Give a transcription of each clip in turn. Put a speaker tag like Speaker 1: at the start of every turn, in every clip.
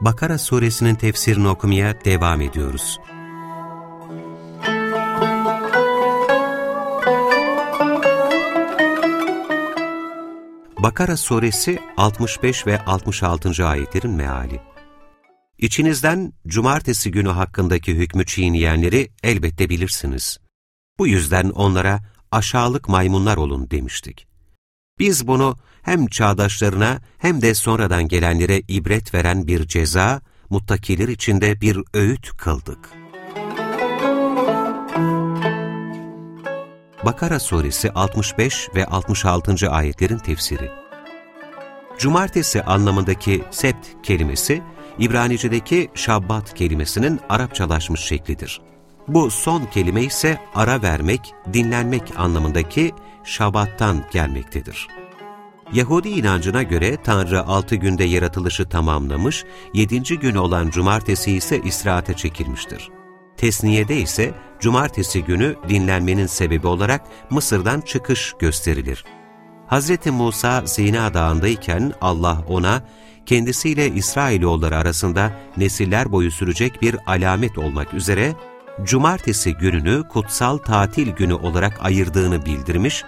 Speaker 1: Bakara suresinin tefsirini okumaya devam ediyoruz. Bakara suresi 65 ve 66. ayetlerin meali. İçinizden cumartesi günü hakkındaki hükmü çiğneyenleri elbette bilirsiniz. Bu yüzden onlara aşağılık maymunlar olun demiştik. Biz bunu hem çağdaşlarına hem de sonradan gelenlere ibret veren bir ceza, muttakiler içinde bir öğüt kıldık. Bakara suresi 65 ve 66. ayetlerin tefsiri Cumartesi anlamındaki sept kelimesi, İbranice'deki şabbat kelimesinin Arapçalaşmış şeklidir. Bu son kelime ise ara vermek, dinlenmek anlamındaki şabattan gelmektedir. Yahudi inancına göre Tanrı altı günde yaratılışı tamamlamış, yedinci gün olan cumartesi ise istirahate çekilmiştir. Tesniye'de ise cumartesi günü dinlenmenin sebebi olarak Mısır'dan çıkış gösterilir. Hz. Musa Zina Dağı'ndayken Allah ona, kendisiyle İsrailoğulları arasında nesiller boyu sürecek bir alamet olmak üzere, cumartesi gününü kutsal tatil günü olarak ayırdığını bildirmiş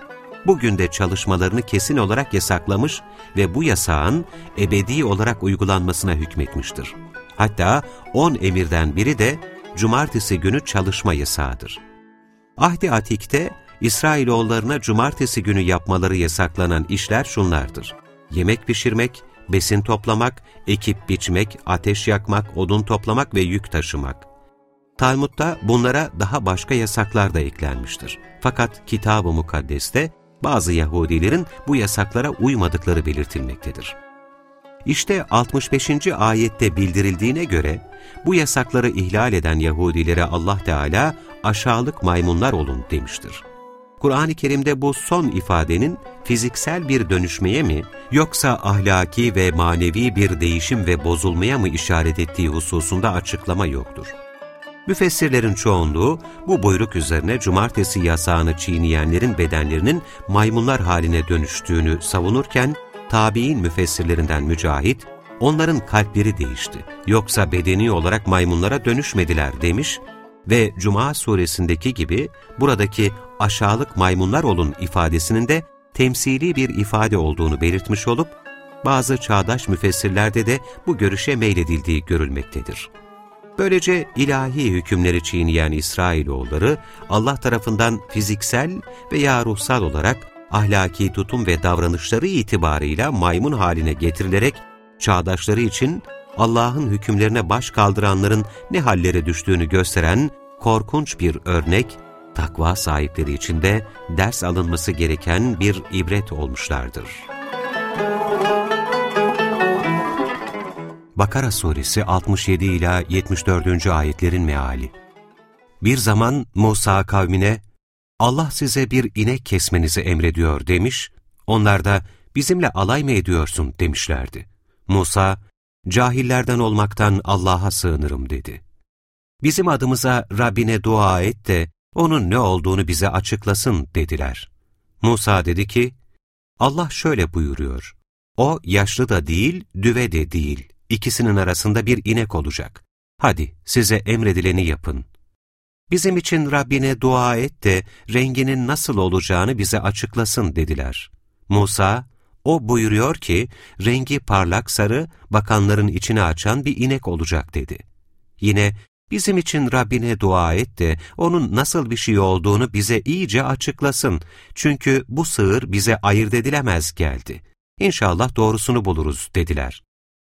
Speaker 1: bugün de çalışmalarını kesin olarak yasaklamış ve bu yasağın ebedi olarak uygulanmasına hükmetmiştir. Hatta on emirden biri de cumartesi günü çalışma yasağıdır. Ahdi Atik'te İsrailoğullarına cumartesi günü yapmaları yasaklanan işler şunlardır. Yemek pişirmek, besin toplamak, ekip biçmek, ateş yakmak, odun toplamak ve yük taşımak. Talmud'da bunlara daha başka yasaklar da eklenmiştir. Fakat Kitab-ı Mukaddes'te bazı Yahudilerin bu yasaklara uymadıkları belirtilmektedir. İşte 65. ayette bildirildiğine göre bu yasakları ihlal eden Yahudilere Allah Teala aşağılık maymunlar olun demiştir. Kur'an-ı Kerim'de bu son ifadenin fiziksel bir dönüşmeye mi yoksa ahlaki ve manevi bir değişim ve bozulmaya mı işaret ettiği hususunda açıklama yoktur. Müfessirlerin çoğunluğu bu buyruk üzerine cumartesi yasağını çiğneyenlerin bedenlerinin maymunlar haline dönüştüğünü savunurken, tabi'in müfessirlerinden Mücahit, onların kalpleri değişti, yoksa bedeni olarak maymunlara dönüşmediler demiş ve Cuma suresindeki gibi buradaki aşağılık maymunlar olun ifadesinin de temsili bir ifade olduğunu belirtmiş olup, bazı çağdaş müfessirlerde de bu görüşe meyledildiği görülmektedir. Böylece ilahi hükümleri çiğneyen İsrailoğulları Allah tarafından fiziksel veya ruhsal olarak ahlaki tutum ve davranışları itibarıyla maymun haline getirilerek çağdaşları için Allah'ın hükümlerine baş kaldıranların ne hallere düştüğünü gösteren korkunç bir örnek, takva sahipleri için de ders alınması gereken bir ibret olmuşlardır. Bakara suresi 67 ila 74. ayetlerin meali. Bir zaman Musa kavmine Allah size bir inek kesmenizi emrediyor demiş, onlar da bizimle alay mı ediyorsun demişlerdi. Musa, cahillerden olmaktan Allah'a sığınırım dedi. Bizim adımıza Rabbine dua et de onun ne olduğunu bize açıklasın dediler. Musa dedi ki, Allah şöyle buyuruyor, o yaşlı da değil, düve de değil, İkisinin arasında bir inek olacak. Hadi size emredileni yapın. Bizim için Rabbine dua et de renginin nasıl olacağını bize açıklasın dediler. Musa, o buyuruyor ki rengi parlak sarı, bakanların içine açan bir inek olacak dedi. Yine bizim için Rabbine dua et de onun nasıl bir şey olduğunu bize iyice açıklasın. Çünkü bu sığır bize ayırt edilemez geldi. İnşallah doğrusunu buluruz dediler.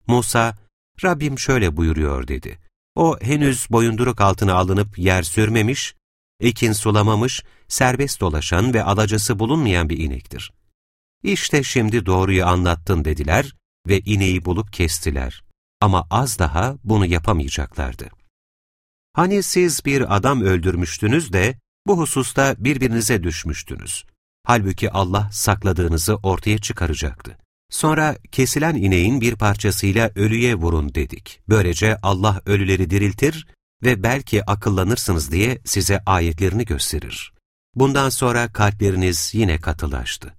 Speaker 1: Musa, Rabbim şöyle buyuruyor dedi. O henüz boyunduruk altına alınıp yer sürmemiş, ekin sulamamış, serbest dolaşan ve alacası bulunmayan bir inektir. İşte şimdi doğruyu anlattın dediler ve ineği bulup kestiler. ama az daha bunu yapamayacaklardı. Hani siz bir adam öldürmüştünüz de bu hususta birbirinize düşmüştünüz. Halbuki Allah sakladığınızı ortaya çıkaracaktı. Sonra kesilen ineğin bir parçasıyla ölüye vurun dedik. Böylece Allah ölüleri diriltir ve belki akıllanırsınız diye size ayetlerini gösterir. Bundan sonra kalpleriniz yine katılaştı.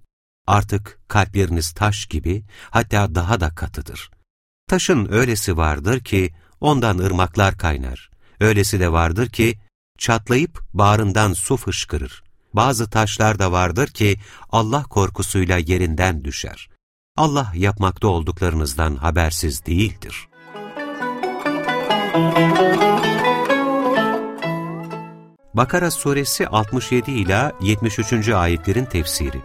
Speaker 1: Artık kalpleriniz taş gibi, hatta daha da katıdır. Taşın öylesi vardır ki ondan ırmaklar kaynar. Öylesi de vardır ki çatlayıp bağrından su fışkırır. Bazı taşlar da vardır ki Allah korkusuyla yerinden düşer. Allah yapmakta olduklarınızdan habersiz değildir. Bakara suresi 67 ila 73. ayetlerin tefsiri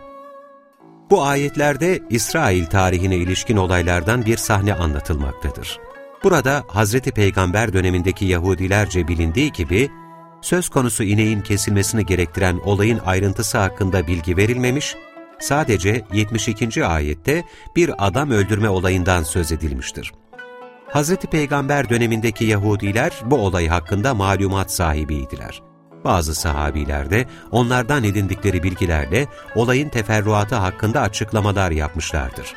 Speaker 1: Bu ayetlerde İsrail tarihine ilişkin olaylardan bir sahne anlatılmaktadır. Burada Hazreti Peygamber dönemindeki Yahudilerce bilindiği gibi, söz konusu ineğin kesilmesini gerektiren olayın ayrıntısı hakkında bilgi verilmemiş, sadece 72. ayette bir adam öldürme olayından söz edilmiştir. Hz. Peygamber dönemindeki Yahudiler bu olay hakkında malumat sahibiydiler. Bazı sahabiler de onlardan edindikleri bilgilerle olayın teferruatı hakkında açıklamalar yapmışlardır.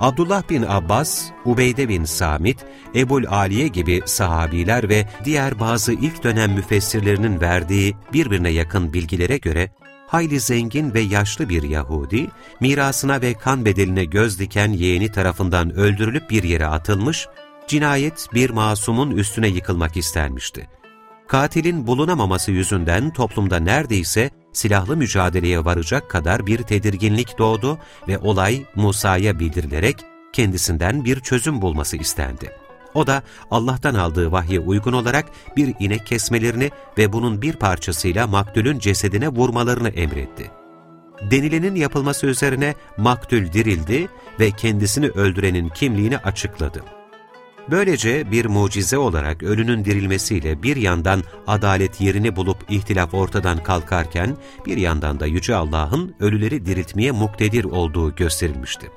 Speaker 1: Abdullah bin Abbas, Ubeyde bin Samit, Ebul Aliye gibi sahabiler ve diğer bazı ilk dönem müfessirlerinin verdiği birbirine yakın bilgilere göre, hayli zengin ve yaşlı bir Yahudi, mirasına ve kan bedeline göz diken yeğeni tarafından öldürülüp bir yere atılmış, cinayet bir masumun üstüne yıkılmak istenmişti. Katilin bulunamaması yüzünden toplumda neredeyse silahlı mücadeleye varacak kadar bir tedirginlik doğdu ve olay Musa'ya bildirilerek kendisinden bir çözüm bulması istendi. O da Allah'tan aldığı vahye uygun olarak bir inek kesmelerini ve bunun bir parçasıyla maktulün cesedine vurmalarını emretti. Denilenin yapılması üzerine maktul dirildi ve kendisini öldürenin kimliğini açıkladı. Böylece bir mucize olarak ölünün dirilmesiyle bir yandan adalet yerini bulup ihtilaf ortadan kalkarken, bir yandan da Yüce Allah'ın ölüleri diriltmeye muktedir olduğu gösterilmişti.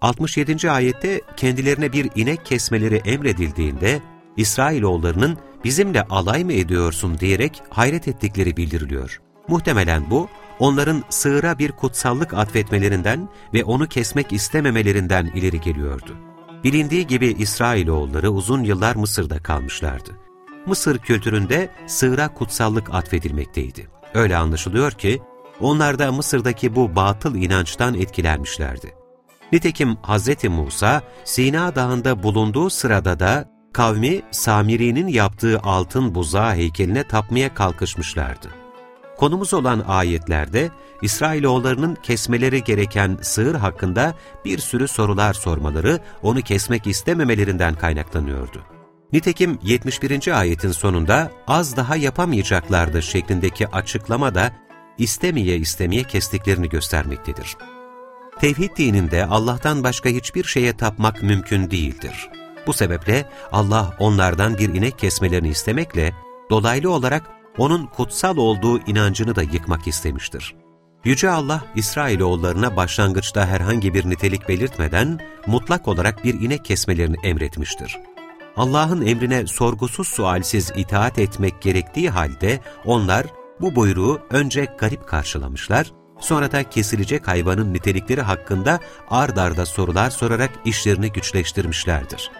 Speaker 1: 67. ayette kendilerine bir inek kesmeleri emredildiğinde, İsrailoğullarının bizimle alay mı ediyorsun diyerek hayret ettikleri bildiriliyor. Muhtemelen bu, onların sığıra bir kutsallık atfetmelerinden ve onu kesmek istememelerinden ileri geliyordu. Bilindiği gibi İsrailoğulları uzun yıllar Mısır'da kalmışlardı. Mısır kültüründe sığıra kutsallık atfedilmekteydi. Öyle anlaşılıyor ki, onlar da Mısır'daki bu batıl inançtan etkilenmişlerdi. Nitekim Hz. Musa, Sina Dağı'nda bulunduğu sırada da kavmi Samiri'nin yaptığı altın buzağı heykeline tapmaya kalkışmışlardı. Konumuz olan ayetlerde İsrailoğullarının kesmeleri gereken sığır hakkında bir sürü sorular sormaları onu kesmek istememelerinden kaynaklanıyordu. Nitekim 71. ayetin sonunda az daha yapamayacaklardı şeklindeki açıklama da istemeye istemeye kestiklerini göstermektedir. Tevhid dininde Allah'tan başka hiçbir şeye tapmak mümkün değildir. Bu sebeple Allah onlardan bir inek kesmelerini istemekle dolaylı olarak onun kutsal olduğu inancını da yıkmak istemiştir. Yüce Allah, İsrailoğullarına başlangıçta herhangi bir nitelik belirtmeden mutlak olarak bir inek kesmelerini emretmiştir. Allah'ın emrine sorgusuz sualsiz itaat etmek gerektiği halde onlar bu buyruğu önce garip karşılamışlar, sonra da kesilecek hayvanın nitelikleri hakkında ard arda sorular sorarak işlerini güçleştirmişlerdir.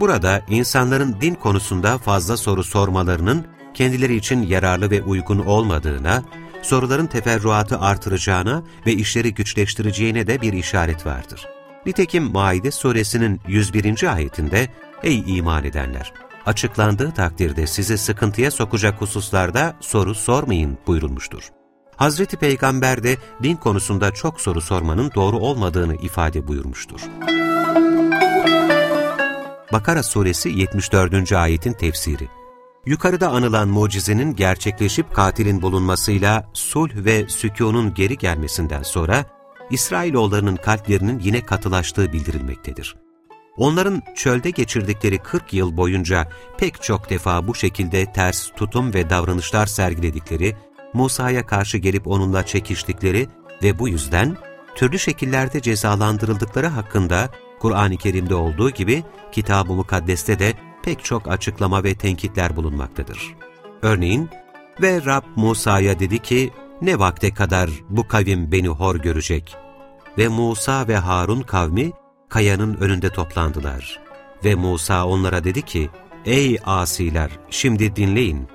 Speaker 1: Burada insanların din konusunda fazla soru sormalarının kendileri için yararlı ve uygun olmadığına, soruların teferruatı artıracağına ve işleri güçleştireceğine de bir işaret vardır. Nitekim Maide suresinin 101. ayetinde, Ey iman edenler! Açıklandığı takdirde sizi sıkıntıya sokacak hususlarda soru sormayın buyurulmuştur. Hazreti Peygamber de din konusunda çok soru sormanın doğru olmadığını ifade buyurmuştur. Bakara suresi 74. ayetin tefsiri Yukarıda anılan mucizenin gerçekleşip katilin bulunmasıyla sulh ve sükunun geri gelmesinden sonra İsrailoğullarının kalplerinin yine katılaştığı bildirilmektedir. Onların çölde geçirdikleri 40 yıl boyunca pek çok defa bu şekilde ters tutum ve davranışlar sergiledikleri, Musa'ya karşı gelip onunla çekiştikleri ve bu yüzden türlü şekillerde cezalandırıldıkları hakkında Kur'an-ı Kerim'de olduğu gibi Kitab-ı Mukaddes'te de pek çok açıklama ve tenkitler bulunmaktadır. Örneğin, ve Rab Musa'ya dedi ki, ne vakte kadar bu kavim beni hor görecek? Ve Musa ve Harun kavmi kayanın önünde toplandılar. Ve Musa onlara dedi ki, ey asiler şimdi dinleyin.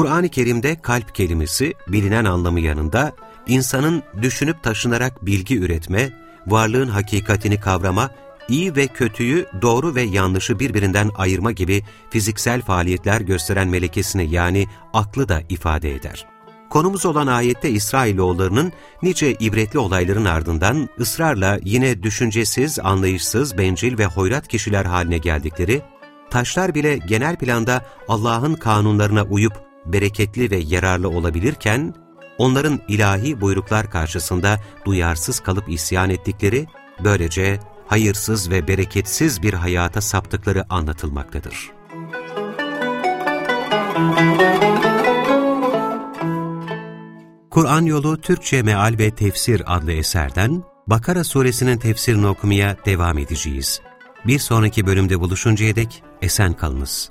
Speaker 1: Kur'an-ı Kerim'de kalp kelimesi bilinen anlamı yanında insanın düşünüp taşınarak bilgi üretme, varlığın hakikatini kavrama, iyi ve kötüyü, doğru ve yanlışı birbirinden ayırma gibi fiziksel faaliyetler gösteren melekesini yani aklı da ifade eder. Konumuz olan ayette İsrailoğullarının nice ibretli olayların ardından ısrarla yine düşüncesiz, anlayışsız, bencil ve hoyrat kişiler haline geldikleri, taşlar bile genel planda Allah'ın kanunlarına uyup bereketli ve yararlı olabilirken, onların ilahi buyruklar karşısında duyarsız kalıp isyan ettikleri, böylece hayırsız ve bereketsiz bir hayata saptıkları anlatılmaktadır. Kur'an Yolu Türkçe Meal ve Tefsir adlı eserden Bakara suresinin tefsirini okumaya devam edeceğiz. Bir sonraki bölümde buluşuncaya dek esen kalınız.